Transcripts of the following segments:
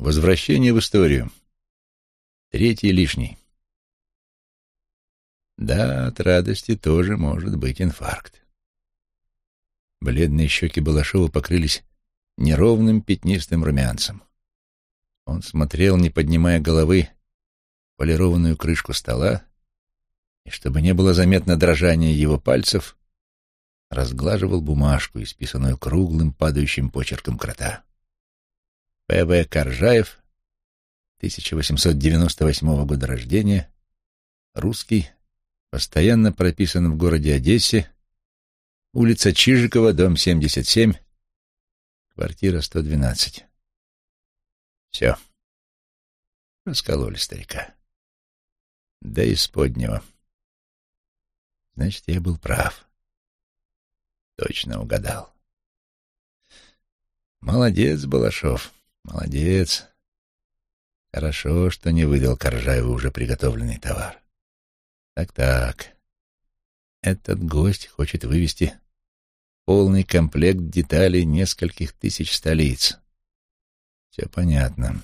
Возвращение в историю. Третий лишний. Да, от радости тоже может быть инфаркт. Бледные щеки Балашова покрылись неровным пятнистым румянцем. Он смотрел, не поднимая головы, полированную крышку стола, и, чтобы не было заметно дрожания его пальцев, разглаживал бумажку, исписанную круглым падающим почерком крота. П.В. Коржаев, 1898 года рождения, русский, постоянно прописан в городе Одессе, улица Чижикова, дом 77, квартира 112. Все. Раскололи старика. Да из поднего. Значит, я был прав. Точно угадал. Молодец, Балашов, молодец. Хорошо, что не выдал Коржаеву уже приготовленный товар. Так-так. Этот гость хочет вывести полный комплект деталей нескольких тысяч столиц. Все понятно.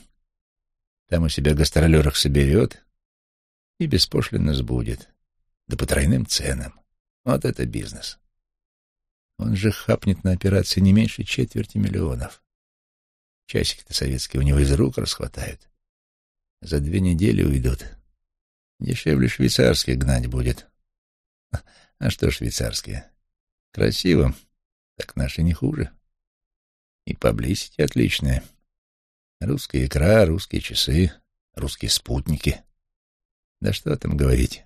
Там у себя гастролерах соберет и беспошлино сбудет. Да по тройным ценам. Вот это бизнес. Он же хапнет на операции не меньше четверти миллионов. Часики-то советские у него из рук расхватают. За две недели уйдут. Дешевле швейцарских гнать будет. А что швейцарские? Красиво, так наши не хуже. И поблизости отличные. Русская икра, русские часы, русские спутники. Да что там говорить.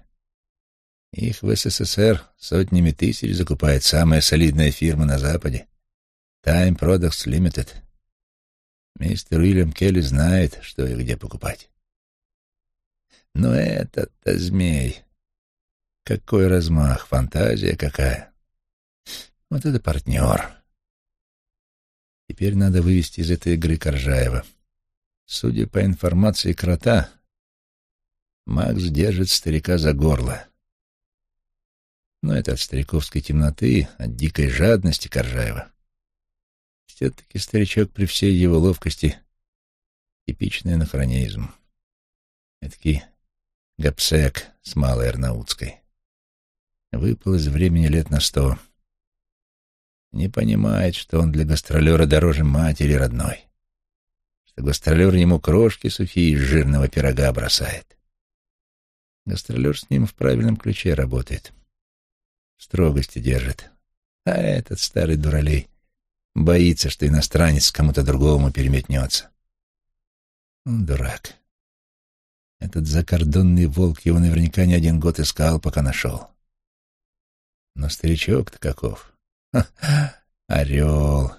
Их в СССР сотнями тысяч закупает самая солидная фирма на Западе. Time Products Limited. Мистер Уильям Келли знает, что и где покупать. Но этот-то змей... Какой размах, фантазия какая. Вот это партнер. Теперь надо вывести из этой игры Коржаева. Судя по информации крота, Макс держит старика за горло. Но это от стариковской темноты, от дикой жадности Коржаева. Все-таки старичок при всей его ловкости — типичный анахронизм. Эдакий гапсек с Малой Арнаутской. Выпал из времени лет на сто. Не понимает, что он для гастролера дороже матери родной. Что гастролер ему крошки сухие из жирного пирога бросает. Гастролер с ним в правильном ключе работает. Строгости держит. А этот старый дуралей боится, что иностранец кому-то другому переметнется. Он дурак. Этот закордонный волк его наверняка не один год искал, пока нашел. Но старичок-то каков. -ха, орел,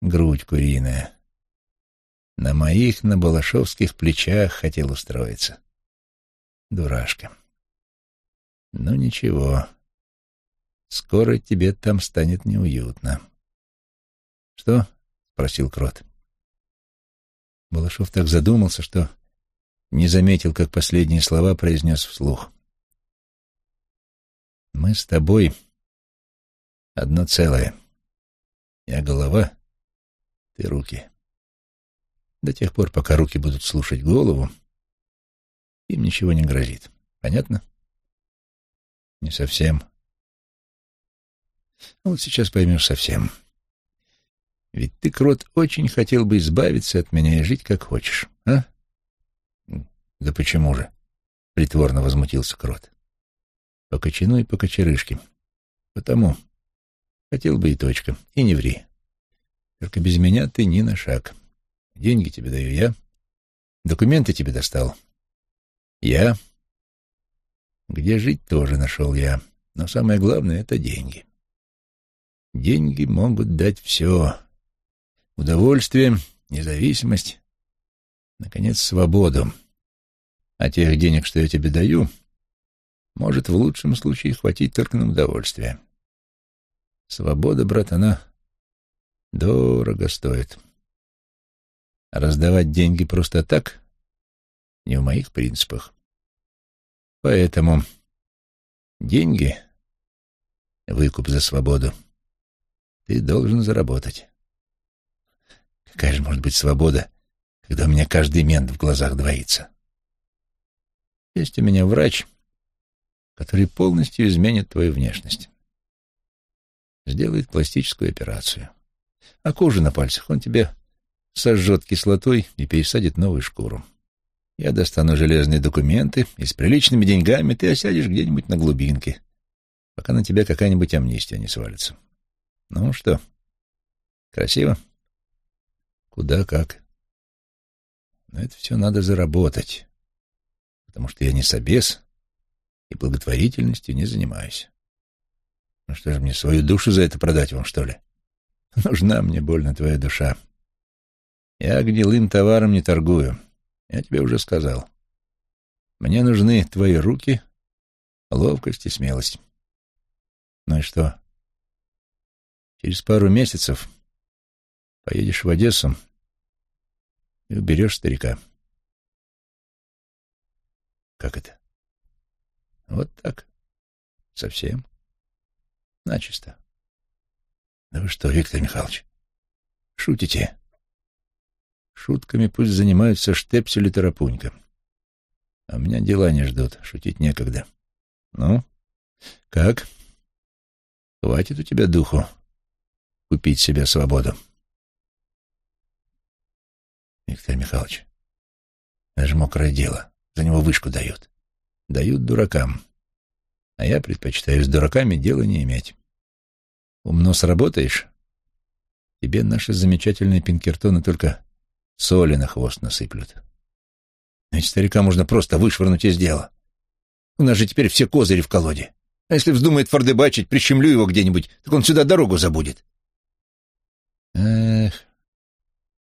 грудь куриная. На моих, на балашовских плечах хотел устроиться. Дурашка. Ну ничего, скоро тебе там станет неуютно. Что? — спросил Крот. Балашов так задумался, что не заметил, как последние слова произнес вслух. «Мы с тобой одно целое. Я голова, ты руки. До тех пор, пока руки будут слушать голову, им ничего не грозит. Понятно? Не совсем. А вот сейчас поймешь совсем. Ведь ты, Крот, очень хотел бы избавиться от меня и жить как хочешь, а? Да почему же? Притворно возмутился Крот. По кочану и по кочерышке. Потому. Хотел бы и точка. И не ври. Только без меня ты ни на шаг. Деньги тебе даю я. Документы тебе достал я. Где жить тоже нашел я. Но самое главное — это деньги. Деньги могут дать все. Удовольствие, независимость, наконец, свободу. А тех денег, что я тебе даю, может в лучшем случае хватить только на удовольствие. Свобода, брат, она дорого стоит. Раздавать деньги просто так не в моих принципах. Поэтому деньги, выкуп за свободу, ты должен заработать. Какая же может быть свобода, когда у меня каждый мент в глазах двоится. Есть у меня врач, который полностью изменит твою внешность. Сделает пластическую операцию. А кожу на пальцах он тебе сожжет кислотой и пересадит новую шкуру. Я достану железные документы, и с приличными деньгами ты осядешь где-нибудь на глубинке, пока на тебя какая-нибудь амнистия не свалится. Ну что, красиво? Куда как. Но это все надо заработать, потому что я не собес и благотворительностью не занимаюсь. Ну что же мне, свою душу за это продать вам, что ли? Нужна мне больно твоя душа. Я гнилым товаром не торгую. Я тебе уже сказал. Мне нужны твои руки, ловкость и смелость. Ну и что? Через пару месяцев поедешь в Одессу и уберешь старика. Как это? Вот так. Совсем. Начисто. Да вы что, Виктор Михайлович, шутите? Шутками пусть занимаются штепсель и тарапунька. А меня дела не ждут, шутить некогда. Ну, как? Хватит у тебя духу купить себе свободу. Виктор Михайлович, это же мокрое дело. За него вышку дают. Дают дуракам. А я предпочитаю с дураками дело не иметь. Умно сработаешь, тебе наши замечательные пинкертоны только соли на хвост насыплют. Ведь старика можно просто вышвырнуть из дела. У нас же теперь все козыри в колоде. А если вздумает фордебачить, прищемлю его где-нибудь, так он сюда дорогу забудет. Эх,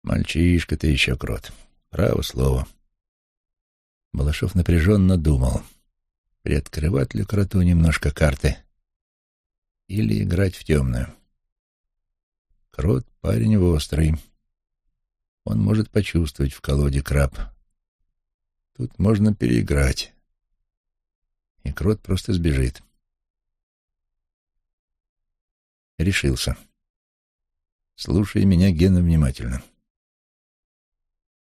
мальчишка ты еще, крот. Право слово. Балашов напряженно думал, приоткрывать ли кроту немножко карты или играть в темную. Крот — парень острый. Он может почувствовать в колоде краб. Тут можно переиграть. И крот просто сбежит. Решился. Слушай меня, Гена, внимательно.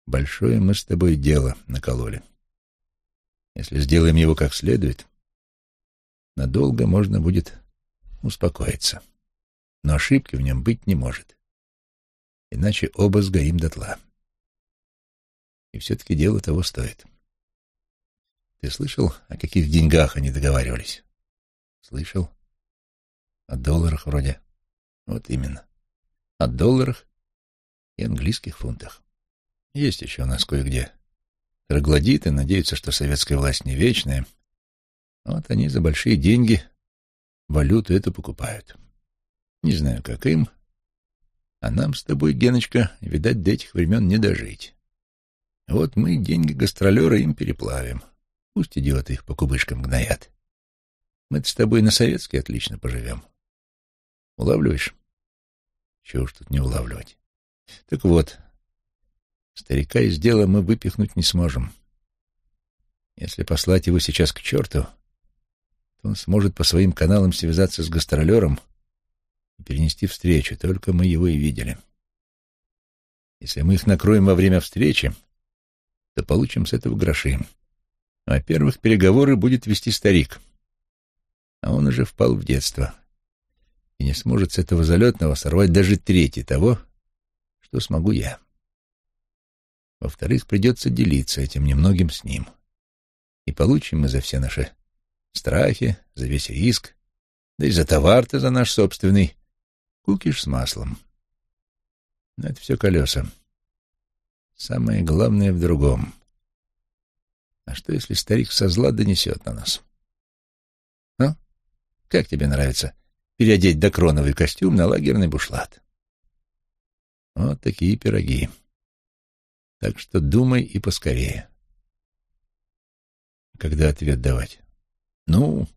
Большое мы с тобой дело накололи. Если сделаем его как следует, надолго можно будет успокоиться. Но ошибки в нем быть не может иначе оба сгорим дотла. И все-таки дело того стоит. Ты слышал, о каких деньгах они договаривались? Слышал. О долларах вроде. Вот именно. О долларах и английских фунтах. Есть еще у нас кое-где троглодиты, надеются, что советская власть не вечная. Вот они за большие деньги валюту эту покупают. Не знаю, как им, а нам с тобой, Геночка, видать, до этих времен не дожить. Вот мы деньги гастролера им переплавим. Пусть идиоты их по кубышкам гноят. Мы-то с тобой на советский отлично поживем. Улавливаешь? Чего уж тут не улавливать. Так вот, старика из дела мы выпихнуть не сможем. Если послать его сейчас к черту, то он сможет по своим каналам связаться с гастролером — и перенести встречу, только мы его и видели. Если мы их накроем во время встречи, то получим с этого гроши. Во-первых, переговоры будет вести старик, а он уже впал в детство и не сможет с этого залетного сорвать даже трети того, что смогу я. Во-вторых, придется делиться этим немногим с ним. И получим мы за все наши страхи, за весь риск, да и за товар-то за наш собственный, Кукиш с маслом. Но это все колеса. Самое главное в другом. А что, если старик со зла донесет на нас? А? Как тебе нравится переодеть докроновый костюм на лагерный бушлат? Вот такие пироги. Так что думай и поскорее. Когда ответ давать? Ну,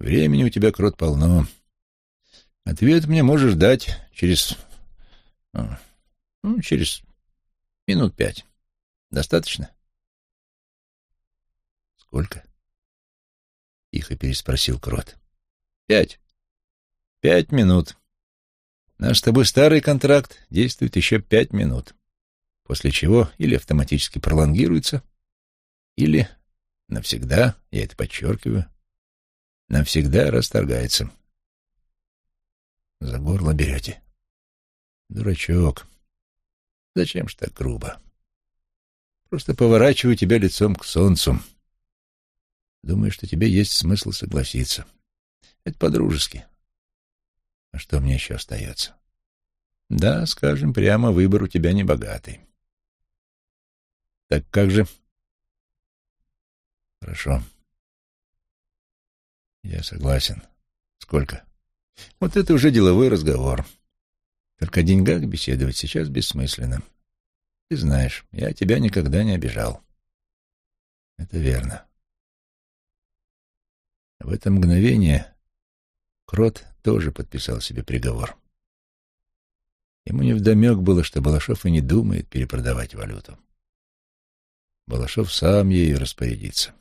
времени у тебя, крот, полно. Ответ мне можешь дать через... А, ну, через минут пять. Достаточно? Сколько? Тихо переспросил Крот. Пять. Пять минут. Наш с тобой старый контракт действует еще пять минут. После чего или автоматически пролонгируется, или навсегда, я это подчеркиваю, навсегда расторгается. За горло берете. Дурачок. Зачем ж так грубо? Просто поворачиваю тебя лицом к солнцу. Думаю, что тебе есть смысл согласиться. Это по-дружески. А что мне еще остается? Да, скажем прямо, выбор у тебя не богатый. Так как же? Хорошо. Я согласен. Сколько? Вот это уже деловой разговор. Только о деньгах беседовать сейчас бессмысленно. Ты знаешь, я тебя никогда не обижал. Это верно. В это мгновение Крот тоже подписал себе приговор. Ему невдомек было, что Балашов и не думает перепродавать валюту. Балашов сам ею распорядится.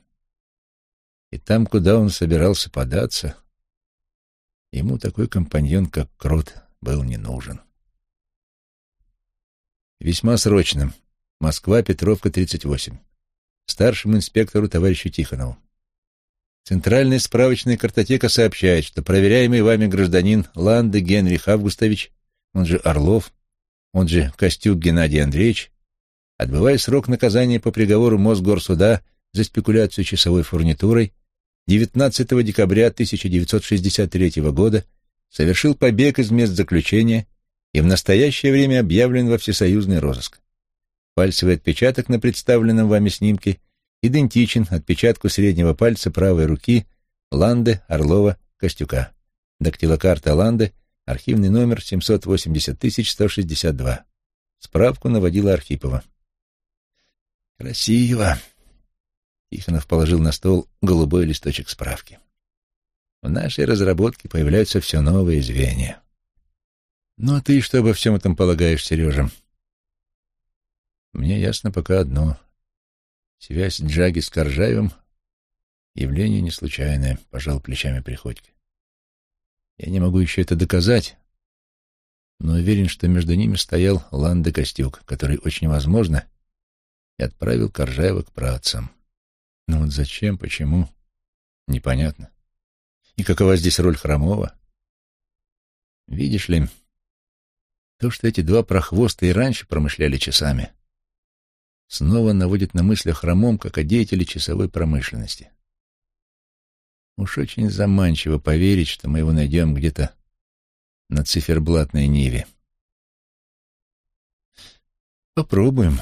И там, куда он собирался податься, ему такой компаньон, как Крот, был не нужен. Весьма срочно. Москва, Петровка, 38. Старшему инспектору товарищу Тихонову. Центральная справочная картотека сообщает, что проверяемый вами гражданин Ланде Генрих Августович, он же Орлов, он же Костюк Геннадий Андреевич, отбывая срок наказания по приговору Мосгорсуда за спекуляцию часовой фурнитурой, 19 декабря 1963 года совершил побег из мест заключения и в настоящее время объявлен во всесоюзный розыск. Пальцевый отпечаток на представленном вами снимке идентичен отпечатку среднего пальца правой руки Ланды Орлова Костюка. Дактилокарта Ланды, архивный номер 780162. Справку наводила Архипова. «Красиво!» Тихонов положил на стол голубой листочек справки. В нашей разработке появляются все новые звенья. Ну, а ты что обо всем этом полагаешь, Сережа? Мне ясно пока одно. Связь Джаги с Коржаевым — явление не случайное, — пожал плечами Приходько. Я не могу еще это доказать, но уверен, что между ними стоял Ланда Костюк, который, очень возможно, и отправил Коржаева к працам. Но вот зачем, почему, непонятно. И какова здесь роль Хромова? Видишь ли, то, что эти два прохвоста и раньше промышляли часами, снова наводит на мысль о Хромом, как о деятеле часовой промышленности. Уж очень заманчиво поверить, что мы его найдем где-то на циферблатной ниве. Попробуем.